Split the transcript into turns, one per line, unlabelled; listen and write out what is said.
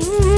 Yes.